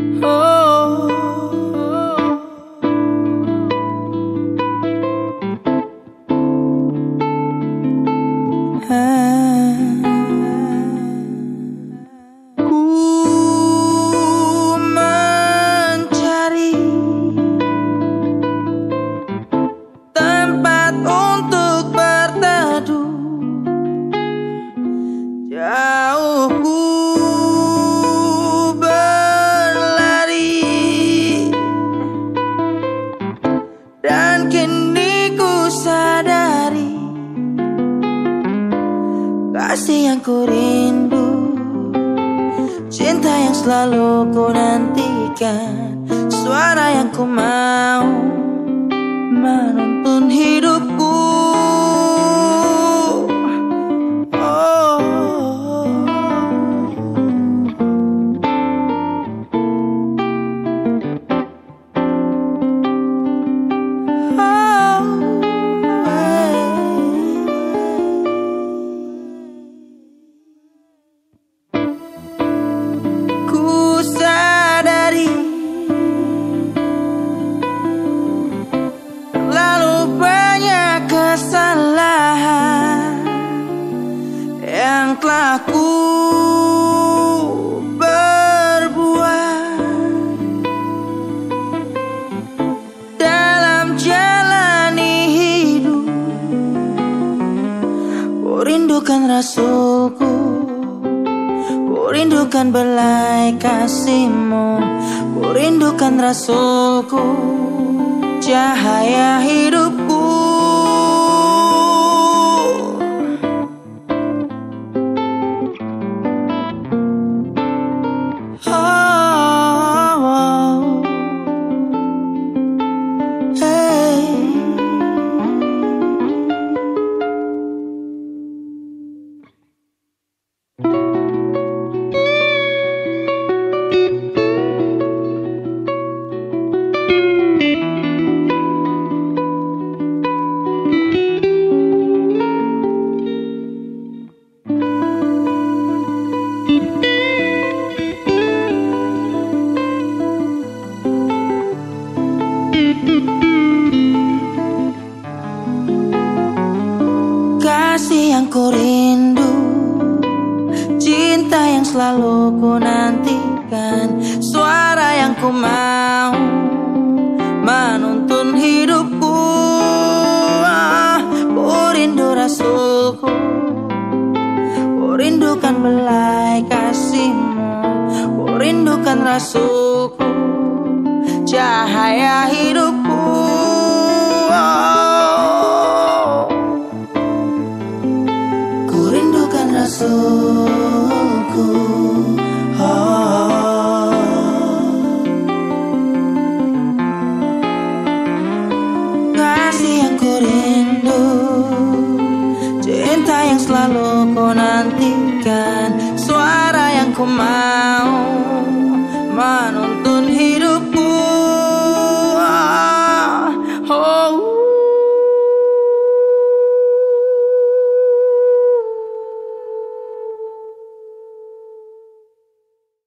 oh. Kasih yang ku rindu Cinta yang selalu ku nantikan Suara yang ku mau rindukan rasulku. Ku rindukan belai kasihmu. Ku rindukan rasulku. Cahaya hidupku ku rindu. Cinta yang selalu ku nantikan Suara yang ku mau Menuntun hidupku. Ah, Ku rindu rasulku Ku rindukan belai kasihmu Ku rindukan rasulku Cahaya hidupku Ah. Kasih yang ku rindu Cinta yang selalu ku nantikan Suara yang ku mau Menuntun hidupku.